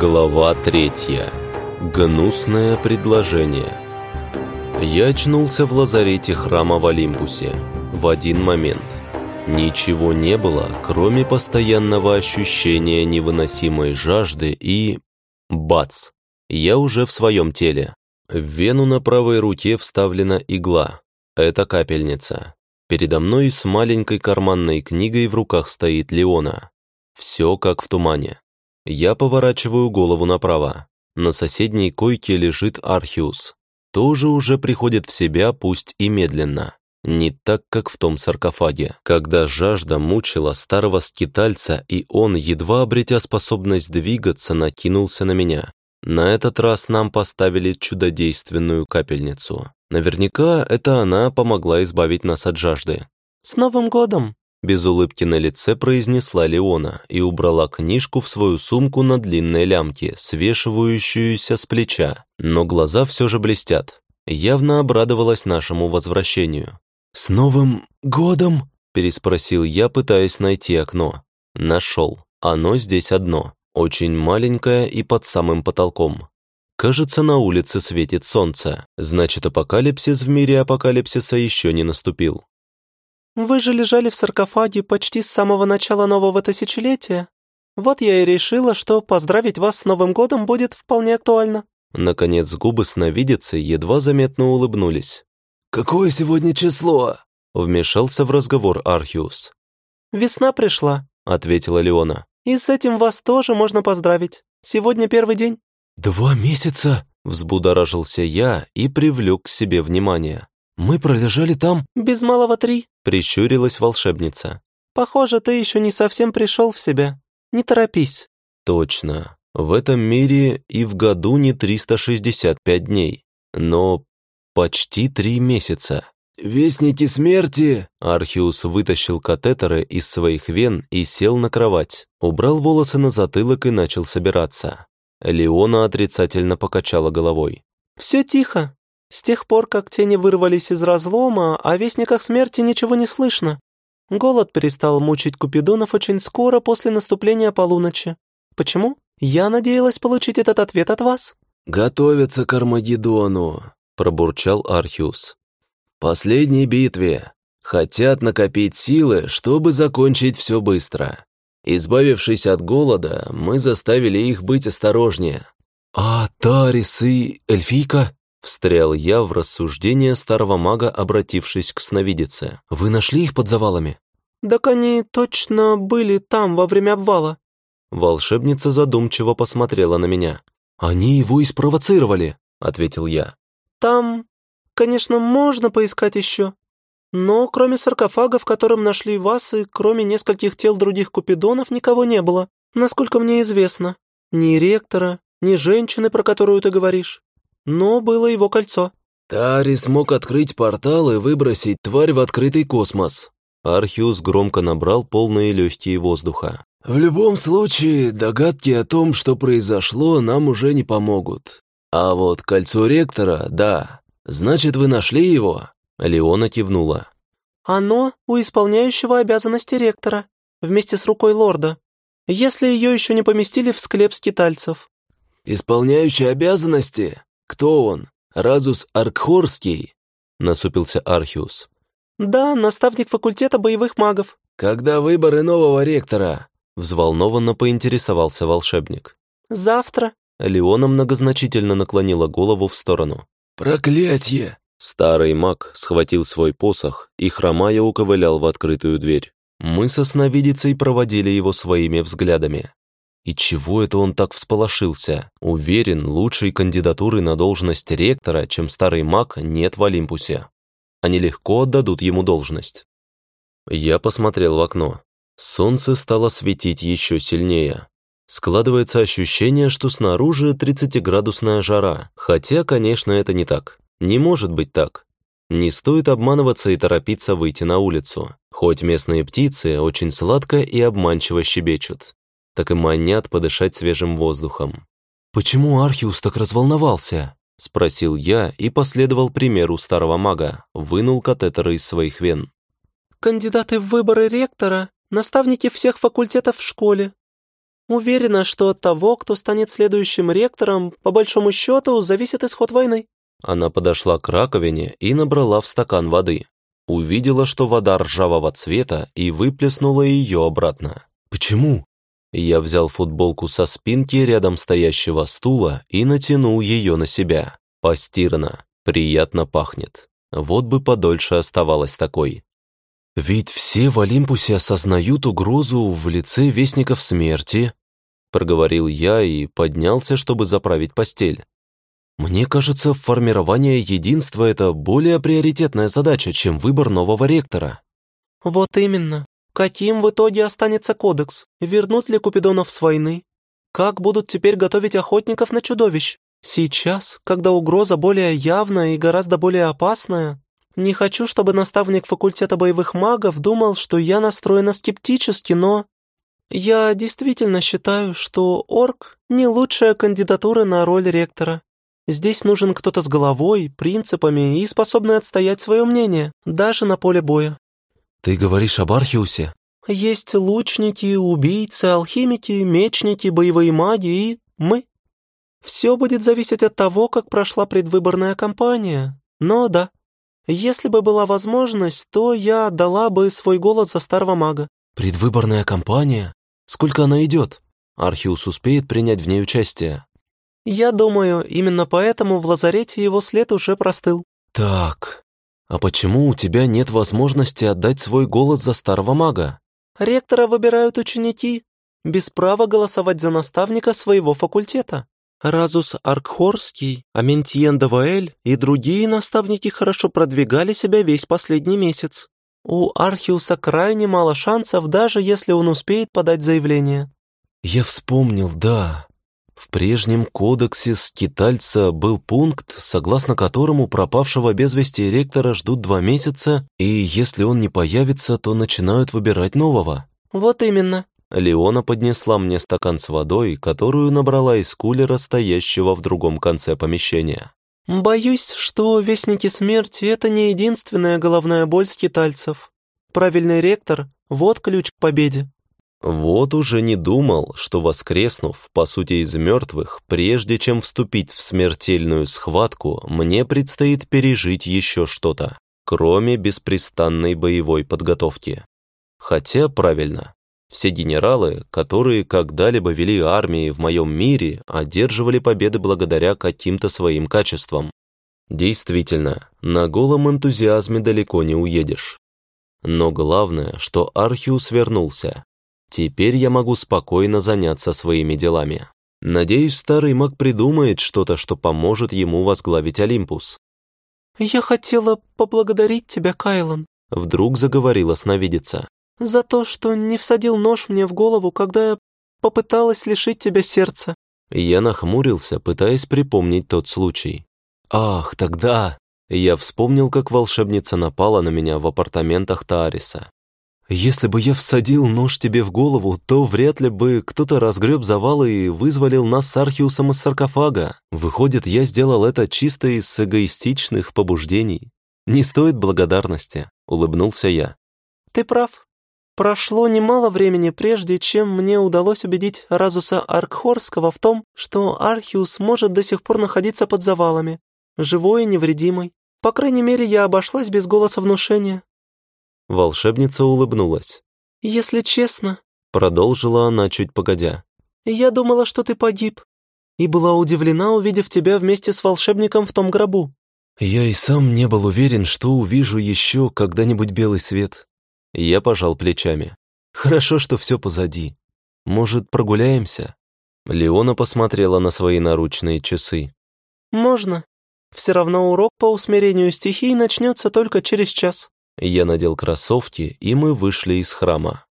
Глава третья. Гнусное предложение. Я очнулся в лазарете храма в Олимпусе в один момент. Ничего не было, кроме постоянного ощущения невыносимой жажды и... Бац! Я уже в своем теле. В вену на правой руке вставлена игла. Это капельница. Передо мной с маленькой карманной книгой в руках стоит Леона. Все как в тумане. Я поворачиваю голову направо. На соседней койке лежит Архиус. Тоже уже приходит в себя, пусть и медленно. Не так, как в том саркофаге, когда жажда мучила старого скитальца, и он, едва обретя способность двигаться, накинулся на меня. На этот раз нам поставили чудодейственную капельницу. Наверняка это она помогла избавить нас от жажды. «С Новым годом!» Без улыбки на лице произнесла Леона и убрала книжку в свою сумку на длинной лямке, свешивающуюся с плеча. Но глаза все же блестят. Явно обрадовалась нашему возвращению. «С Новым годом?» – переспросил я, пытаясь найти окно. Нашел. Оно здесь одно. Очень маленькое и под самым потолком. Кажется, на улице светит солнце. Значит, апокалипсис в мире апокалипсиса еще не наступил. Вы же лежали в саркофаге почти с самого начала нового тысячелетия. Вот я и решила, что поздравить вас с Новым годом будет вполне актуально». Наконец губы сновидицы едва заметно улыбнулись. «Какое сегодня число?» Вмешался в разговор Архиус. «Весна пришла», — ответила Леона. «И с этим вас тоже можно поздравить. Сегодня первый день». «Два месяца?» — взбудоражился я и привлек к себе внимание. «Мы пролежали там...» «Без малого три», — прищурилась волшебница. «Похоже, ты еще не совсем пришел в себя. Не торопись». «Точно. В этом мире и в году не 365 дней, но почти три месяца». «Вестники смерти!» Архиус вытащил катетеры из своих вен и сел на кровать, убрал волосы на затылок и начал собираться. Леона отрицательно покачала головой. «Все тихо. С тех пор, как тени вырвались из разлома, о вестниках смерти ничего не слышно. Голод перестал мучить Купидонов очень скоро после наступления полуночи. Почему? Я надеялась получить этот ответ от вас». «Готовятся к Армагеддону», — пробурчал Архиус. «Последней битве. Хотят накопить силы, чтобы закончить все быстро. Избавившись от голода, мы заставили их быть осторожнее». «А Тарис и Эльфийка?» Встрял я в рассуждение старого мага, обратившись к сновидице. «Вы нашли их под завалами?» «Так они точно были там во время обвала». Волшебница задумчиво посмотрела на меня. «Они его и спровоцировали», — ответил я. «Там, конечно, можно поискать еще. Но кроме саркофага, в котором нашли вас, и кроме нескольких тел других купидонов, никого не было, насколько мне известно. Ни ректора, ни женщины, про которую ты говоришь но было его кольцо. Тари смог открыть портал и выбросить тварь в открытый космос. Архиус громко набрал полные легкие воздуха. В любом случае, догадки о том, что произошло, нам уже не помогут. А вот кольцо ректора, да. Значит, вы нашли его? Леона кивнула. Оно у исполняющего обязанности ректора, вместе с рукой лорда. Если ее еще не поместили в склеп скитальцев. Исполняющий обязанности? «Кто он? Разус Аркхорский?» — насупился Архиус. «Да, наставник факультета боевых магов». «Когда выборы нового ректора?» — взволнованно поинтересовался волшебник. «Завтра». Леона многозначительно наклонила голову в сторону. «Проклятье!» Старый маг схватил свой посох и, хромая, уковылял в открытую дверь. Мы со сновидицей проводили его своими взглядами. И чего это он так всполошился? Уверен, лучшей кандидатуры на должность ректора, чем старый маг, нет в Олимпусе. Они легко отдадут ему должность. Я посмотрел в окно. Солнце стало светить еще сильнее. Складывается ощущение, что снаружи 30-градусная жара, хотя, конечно, это не так. Не может быть так. Не стоит обманываться и торопиться выйти на улицу, хоть местные птицы очень сладко и обманчиво щебечут так и манят подышать свежим воздухом. «Почему Архиус так разволновался?» — спросил я и последовал примеру старого мага, вынул катетеры из своих вен. «Кандидаты в выборы ректора, наставники всех факультетов в школе. Уверена, что от того, кто станет следующим ректором, по большому счету, зависит исход войны». Она подошла к раковине и набрала в стакан воды. Увидела, что вода ржавого цвета, и выплеснула ее обратно. «Почему?» Я взял футболку со спинки рядом стоящего стула и натянул ее на себя. Постирно, приятно пахнет. Вот бы подольше оставалась такой. «Ведь все в Олимпусе осознают угрозу в лице Вестников Смерти», проговорил я и поднялся, чтобы заправить постель. «Мне кажется, формирование единства – это более приоритетная задача, чем выбор нового ректора». «Вот именно. Каким в итоге останется кодекс? Вернут ли Купидонов с войны? Как будут теперь готовить охотников на чудовищ? Сейчас, когда угроза более явная и гораздо более опасная, не хочу, чтобы наставник факультета боевых магов думал, что я настроена скептически, но... Я действительно считаю, что орк — не лучшая кандидатура на роль ректора. Здесь нужен кто-то с головой, принципами и способный отстоять свое мнение, даже на поле боя. «Ты говоришь об Архиусе?» «Есть лучники, убийцы, алхимики, мечники, боевые маги и мы. Все будет зависеть от того, как прошла предвыборная кампания. Но да, если бы была возможность, то я отдала бы свой голос за старого мага». «Предвыборная кампания? Сколько она идет? Архиус успеет принять в ней участие?» «Я думаю, именно поэтому в лазарете его след уже простыл». «Так, а почему у тебя нет возможности отдать свой голос за старого мага?» «Ректора выбирают ученики, без права голосовать за наставника своего факультета. Разус Аркхорский, Аментьен Даваэль и другие наставники хорошо продвигали себя весь последний месяц. У Архиуса крайне мало шансов, даже если он успеет подать заявление. Я вспомнил, да. В прежнем кодексе скитальца был пункт, согласно которому пропавшего без вести ректора ждут два месяца, и если он не появится, то начинают выбирать нового. Вот именно. Леона поднесла мне стакан с водой, которую набрала из кулера, стоящего в другом конце помещения. «Боюсь, что Вестники Смерти — это не единственная головная боль скитальцев. Правильный ректор — вот ключ к победе». Вот уже не думал, что воскреснув, по сути, из мертвых, прежде чем вступить в смертельную схватку, мне предстоит пережить еще что-то, кроме беспрестанной боевой подготовки. Хотя, правильно, все генералы, которые когда-либо вели армии в моем мире, одерживали победы благодаря каким-то своим качествам. Действительно, на голом энтузиазме далеко не уедешь. Но главное, что Архиус вернулся. Теперь я могу спокойно заняться своими делами. Надеюсь, старый маг придумает что-то, что поможет ему возглавить Олимпус. «Я хотела поблагодарить тебя, Кайлан», — вдруг заговорила сновидица за то, что не всадил нож мне в голову, когда я попыталась лишить тебя сердца». Я нахмурился, пытаясь припомнить тот случай. «Ах, тогда...» Я вспомнил, как волшебница напала на меня в апартаментах Таариса. «Если бы я всадил нож тебе в голову, то вряд ли бы кто-то разгреб завалы и вызволил нас с Архиусом из саркофага. Выходит, я сделал это чисто из эгоистичных побуждений. Не стоит благодарности», — улыбнулся я. «Ты прав», Прошло немало времени, прежде чем мне удалось убедить Разуса Аркхорского в том, что Архиус может до сих пор находиться под завалами, живой и невредимый. По крайней мере, я обошлась без голоса внушения». Волшебница улыбнулась. «Если честно», — продолжила она чуть погодя, «я думала, что ты погиб, и была удивлена, увидев тебя вместе с волшебником в том гробу». «Я и сам не был уверен, что увижу еще когда-нибудь белый свет», я пожал плечами. «Хорошо, что все позади. Может, прогуляемся?» Леона посмотрела на свои наручные часы. «Можно. Все равно урок по усмирению стихий начнется только через час». Я надел кроссовки, и мы вышли из храма.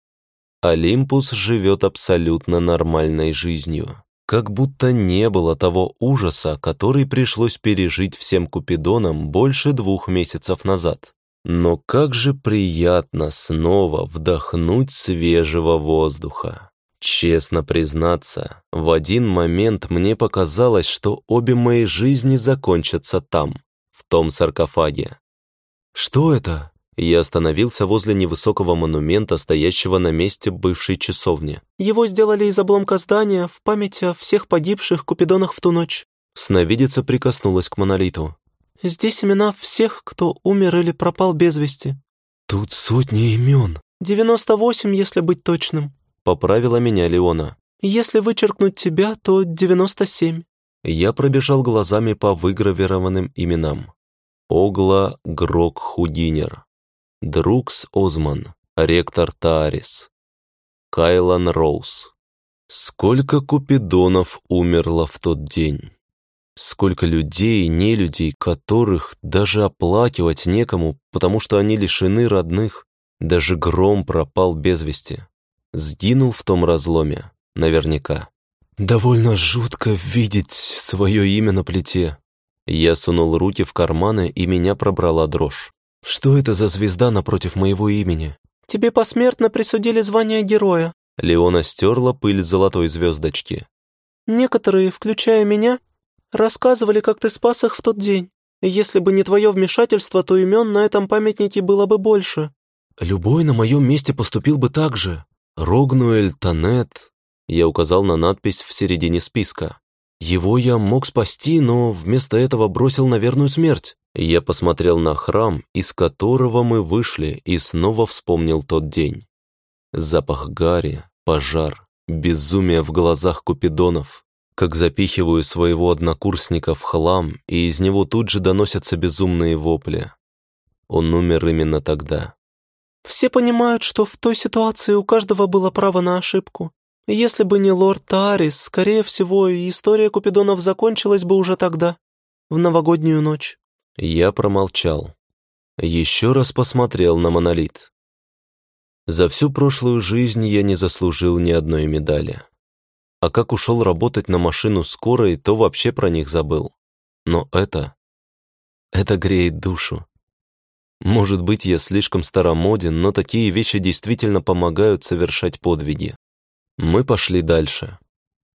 Олимпус живет абсолютно нормальной жизнью. Как будто не было того ужаса, который пришлось пережить всем Купидонам больше двух месяцев назад. Но как же приятно снова вдохнуть свежего воздуха. Честно признаться, в один момент мне показалось, что обе мои жизни закончатся там, в том саркофаге. «Что это?» Я остановился возле невысокого монумента, стоящего на месте бывшей часовни. «Его сделали из обломка здания в память о всех погибших купидонах в ту ночь». Сновидица прикоснулась к монолиту. «Здесь имена всех, кто умер или пропал без вести». «Тут сотни имен». «Девяносто восемь, если быть точным», — поправила меня Леона. «Если вычеркнуть тебя, то девяносто семь». Я пробежал глазами по выгравированным именам. Огла Грок Худинер, Друкс Озман, ректор Таарис, Кайлан Роуз. Сколько купидонов умерло в тот день? Сколько людей, не людей, которых даже оплакивать некому, потому что они лишены родных. Даже гром пропал без вести. Сгинул в том разломе, наверняка. Довольно жутко видеть свое имя на плите. Я сунул руки в карманы, и меня пробрала дрожь. Что это за звезда напротив моего имени? Тебе посмертно присудили звание героя. Леона стерла пыль золотой звездочки. Некоторые, включая меня, рассказывали, как ты спас их в тот день. Если бы не твое вмешательство, то имен на этом памятнике было бы больше. Любой на моем месте поступил бы так же. Рогнуэль, Танет. Я указал на надпись в середине списка. Его я мог спасти, но вместо этого бросил на верную смерть. Я посмотрел на храм, из которого мы вышли, и снова вспомнил тот день. Запах гари, пожар, безумие в глазах купидонов. Как запихиваю своего однокурсника в хлам, и из него тут же доносятся безумные вопли. Он умер именно тогда. Все понимают, что в той ситуации у каждого было право на ошибку. Если бы не лорд Таарис, скорее всего, история Купидонов закончилась бы уже тогда, в новогоднюю ночь. Я промолчал. Еще раз посмотрел на монолит. За всю прошлую жизнь я не заслужил ни одной медали. А как ушел работать на машину скорой, то вообще про них забыл. Но это... Это греет душу. Может быть, я слишком старомоден, но такие вещи действительно помогают совершать подвиги. Мы пошли дальше.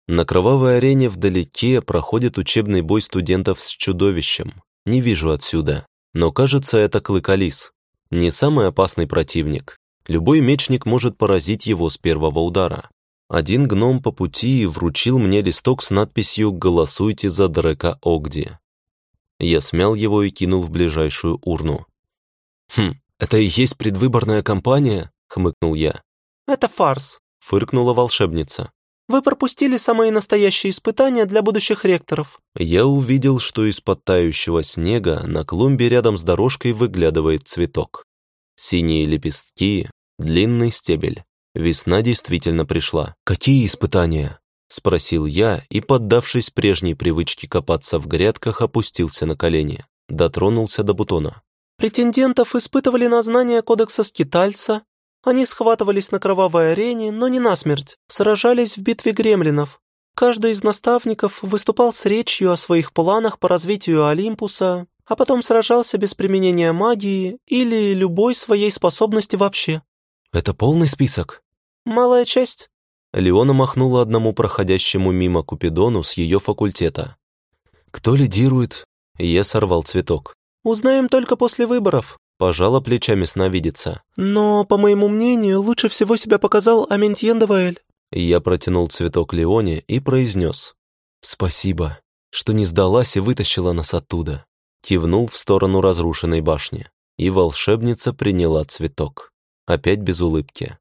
На кровавой арене вдалеке проходит учебный бой студентов с чудовищем. Не вижу отсюда. Но кажется, это клыкалис. Не самый опасный противник. Любой мечник может поразить его с первого удара. Один гном по пути вручил мне листок с надписью «Голосуйте за Дрека Огди». Я смял его и кинул в ближайшую урну. «Хм, это и есть предвыборная кампания?» — хмыкнул я. «Это фарс», — фыркнула волшебница. Вы пропустили самые настоящие испытания для будущих ректоров». Я увидел, что из-под тающего снега на клумбе рядом с дорожкой выглядывает цветок. Синие лепестки, длинный стебель. Весна действительно пришла. «Какие испытания?» — спросил я и, поддавшись прежней привычке копаться в грядках, опустился на колени. Дотронулся до бутона. «Претендентов испытывали на знание кодекса скитальца, они схватывались на кровавой арене, но не насмерть, сражались в битве гремлинов. Каждый из наставников выступал с речью о своих планах по развитию Олимпуса, а потом сражался без применения магии или любой своей способности вообще. «Это полный список?» «Малая часть». Леона махнула одному проходящему мимо Купидону с ее факультета. «Кто лидирует?» Я сорвал цветок. «Узнаем только после выборов. Пожала плечами сновидица. «Но, по моему мнению, лучше всего себя показал Аментьен Даваэль». Я протянул цветок Леоне и произнес. «Спасибо, что не сдалась и вытащила нас оттуда». Кивнул в сторону разрушенной башни, и волшебница приняла цветок. Опять без улыбки.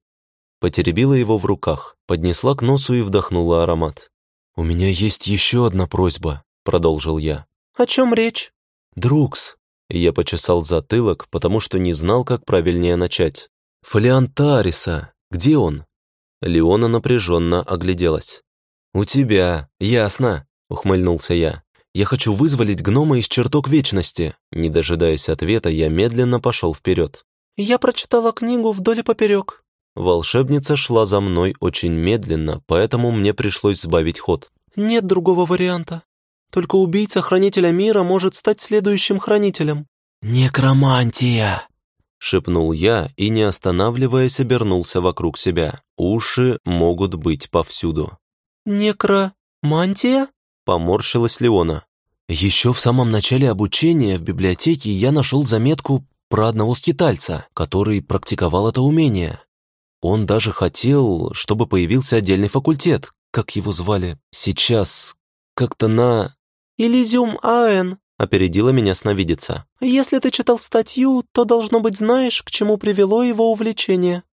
Потеребила его в руках, поднесла к носу и вдохнула аромат. «У меня есть еще одна просьба», — продолжил я. «О чем речь?» «Друкс, я почесал затылок, потому что не знал, как правильнее начать. «Фолиантариса! Где он?» Леона напряженно огляделась. «У тебя, ясно», — ухмыльнулся я. «Я хочу вызволить гнома из чертог вечности». Не дожидаясь ответа, я медленно пошел вперед. «Я прочитала книгу вдоль и поперек». Волшебница шла за мной очень медленно, поэтому мне пришлось сбавить ход. «Нет другого варианта. Только убийца Хранителя Мира может стать следующим Хранителем». «Некромантия!» — шепнул я и, не останавливаясь, обернулся вокруг себя. Уши могут быть повсюду. «Некромантия?» — поморщилась Леона. «Еще в самом начале обучения в библиотеке я нашел заметку про одного скитальца, который практиковал это умение. Он даже хотел, чтобы появился отдельный факультет, как его звали, сейчас, как-то на... «Элизиум Аэн», — опередила меня сновидица. «Если ты читал статью, то, должно быть, знаешь, к чему привело его увлечение».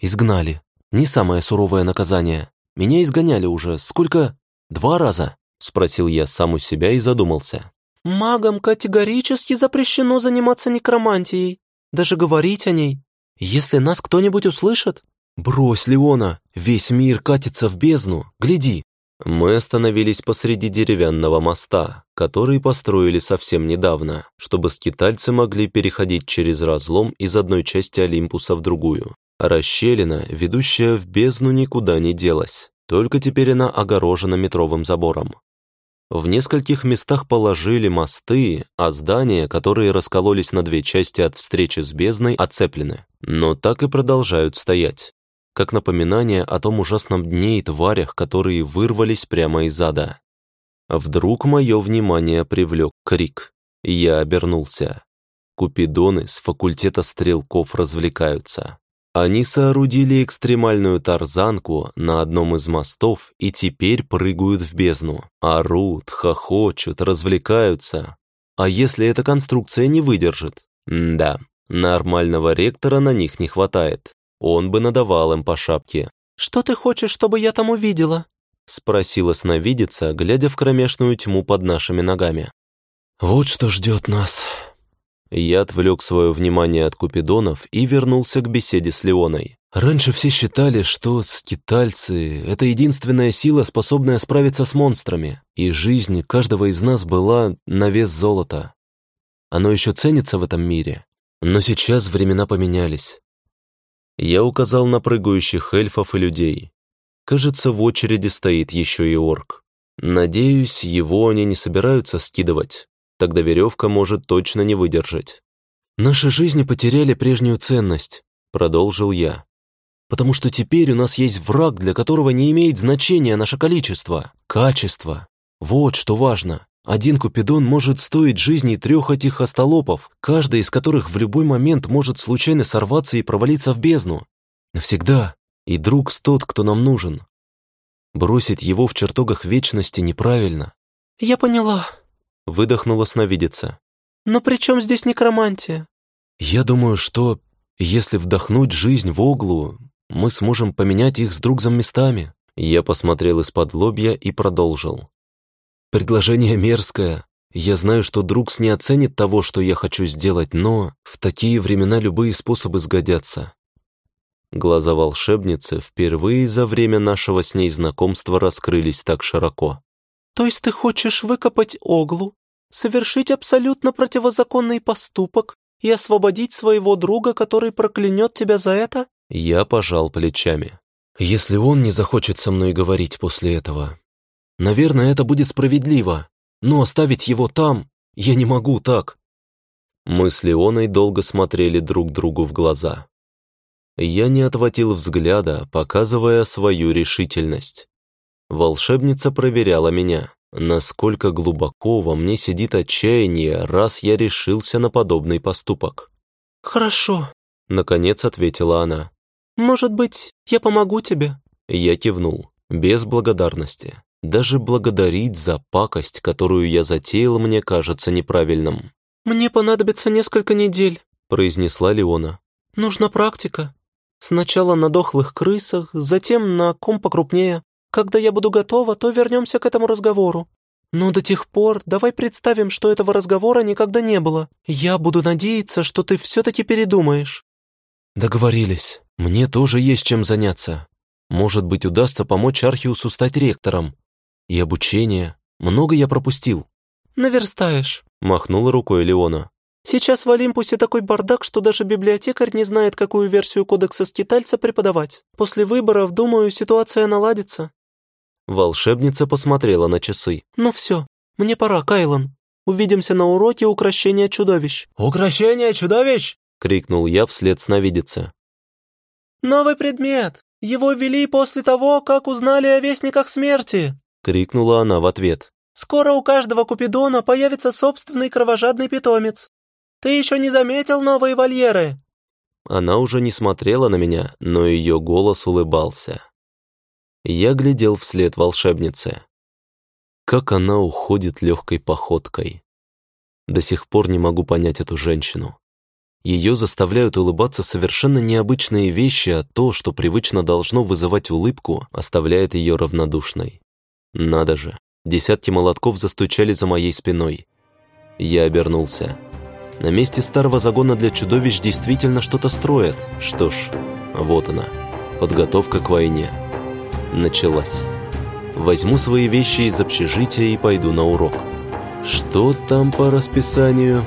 «Изгнали. Не самое суровое наказание. Меня изгоняли уже. Сколько? Два раза?» — спросил я сам у себя и задумался. «Магам категорически запрещено заниматься некромантией, даже говорить о ней. Если нас кто-нибудь услышит...» «Брось, Леона, весь мир катится в бездну, гляди!» Мы остановились посреди деревянного моста, который построили совсем недавно, чтобы скитальцы могли переходить через разлом из одной части Олимпуса в другую. Расщелина, ведущая в бездну, никуда не делась, только теперь она огорожена метровым забором. В нескольких местах положили мосты, а здания, которые раскололись на две части от встречи с бездной, оцеплены, но так и продолжают стоять, как напоминание о том ужасном дне и тварях, которые вырвались прямо из ада. Вдруг мое внимание привлек крик. Я обернулся. Купидоны с факультета стрелков развлекаются. Они соорудили экстремальную тарзанку на одном из мостов и теперь прыгают в бездну. Орут, хохочут, развлекаются. А если эта конструкция не выдержит? М да, нормального ректора на них не хватает. Он бы надавал им по шапке. «Что ты хочешь, чтобы я там увидела?» Спросила сновидица, глядя в кромешную тьму под нашими ногами. «Вот что ждет нас», я отвлек свое внимание от Купидонов и вернулся к беседе с Леоной. Раньше все считали, что скитальцы — это единственная сила, способная справиться с монстрами, и жизнь каждого из нас была на вес золота. Оно еще ценится в этом мире, но сейчас времена поменялись. Я указал на прыгающих эльфов и людей. Кажется, в очереди стоит еще и орк. Надеюсь, его они не собираются скидывать тогда веревка может точно не выдержать. «Наши жизни потеряли прежнюю ценность», — продолжил я. «Потому что теперь у нас есть враг, для которого не имеет значения наше количество, качество. Вот что важно. Один купидон может стоить жизни трех этих остолопов, каждый из которых в любой момент может случайно сорваться и провалиться в бездну. Навсегда. И друг тот, кто нам нужен. Бросить его в чертогах вечности неправильно. «Я поняла», выдохнула сновидица. «Но при чем здесь некромантия?» «Я думаю, что если вдохнуть жизнь в углу, мы сможем поменять их с другом местами». Я посмотрел из-под лобья и продолжил. «Предложение мерзкое. Я знаю, что Другс не оценит того, что я хочу сделать, но в такие времена любые способы сгодятся». Глаза волшебницы впервые за время нашего с ней знакомства раскрылись так широко. «То есть ты хочешь выкопать оглу, совершить абсолютно противозаконный поступок и освободить своего друга, который проклянет тебя за это?» Я пожал плечами. «Если он не захочет со мной говорить после этого, наверное, это будет справедливо, но оставить его там я не могу так». Мы с Леоной долго смотрели друг другу в глаза. Я не отводил взгляда, показывая свою решительность. Волшебница проверяла меня, насколько глубоко во мне сидит отчаяние, раз я решился на подобный поступок. «Хорошо», — наконец ответила она. «Может быть, я помогу тебе?» Я кивнул, без благодарности. Даже благодарить за пакость, которую я затеял, мне кажется неправильным. «Мне понадобится несколько недель», — произнесла Леона. «Нужна практика. Сначала на дохлых крысах, затем на ком покрупнее. Когда я буду готова, то вернемся к этому разговору. Но до тех пор давай представим, что этого разговора никогда не было. Я буду надеяться, что ты все-таки передумаешь». «Договорились. Мне тоже есть чем заняться. Может быть, удастся помочь Архиусу стать ректором. И обучение. Много я пропустил». «Наверстаешь», — махнула рукой Леона. «Сейчас в Олимпусе такой бардак, что даже библиотекарь не знает, какую версию кодекса скитальца преподавать. После выборов, думаю, ситуация наладится». Волшебница посмотрела на часы. «Ну все, мне пора, Кайлан. Увидимся на уроке укращения чудовищ». «Укращение чудовищ?» — крикнул я вслед сновидице. «Новый предмет! Его ввели после того, как узнали о Вестниках Смерти!» — крикнула она в ответ. «Скоро у каждого Купидона появится собственный кровожадный питомец. Ты еще не заметил новые вольеры?» Она уже не смотрела на меня, но ее голос улыбался. Я глядел вслед волшебнице. Как она уходит легкой походкой. До сих пор не могу понять эту женщину. Ее заставляют улыбаться совершенно необычные вещи, а то, что привычно должно вызывать улыбку, оставляет ее равнодушной. Надо же, десятки молотков застучали за моей спиной. Я обернулся. На месте старого загона для чудовищ действительно что-то строят. Что ж, вот она, подготовка к войне. Началась. Возьму свои вещи из общежития и пойду на урок. Что там по расписанию?